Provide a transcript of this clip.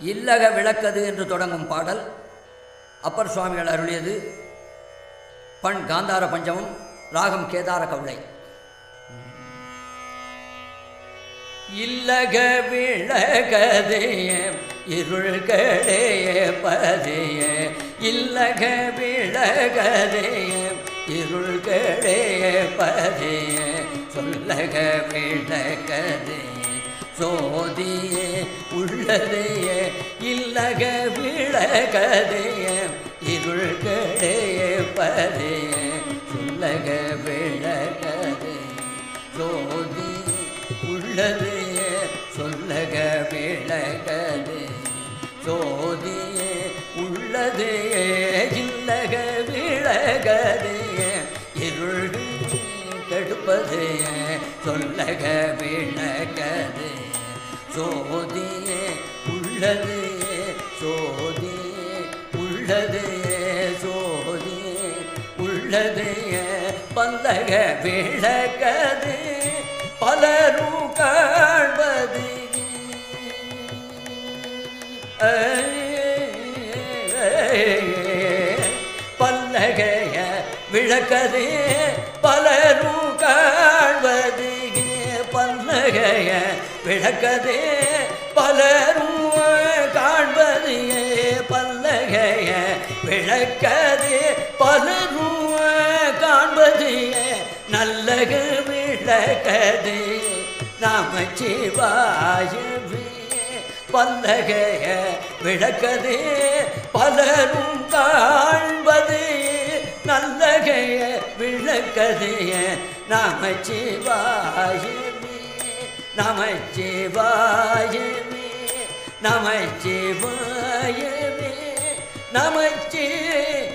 இல்லக விளக்கது என்று தொடங்கும் பாடல் அப்பர் சுவாமிகள் அருளியது. பண் காந்தார பஞ்சமம் ராகம் கேதார கவுளை. இல்லக விளகதேய இருள்களே பதே இல்லக விளகதேய இருள்களே பதிய சொல்லக விளகதே சோதியே உள்ளதையே இல்லக விளகதைய இருள்களே பதிய சொல்லக விளகதே ஜோதி உள்ளதையே சொல்லக விளகதே ஜோதியே உள்ளதையே இல்லக விளகதையே இருள் கெடுப்பதே சொல்லக விளக சோதி உள்ளதே சோதி உள்ளதே பந்தக விளக்கது பலரும் காண்பது. பல்லகைய விளக்கதே பலரும் காண்பது. பல்லகைய விளக்கதே பலரும் நல்லக விளக்கதே நமச்சிவாயவே. பல்லகைய விளக்கதே பலரும் காண்பது. நல்லகைய விளக்கதைய நமச்சிவாயமே நமச்சிவாயமே நமச்சிவாயமே நமச்சிவாயவே.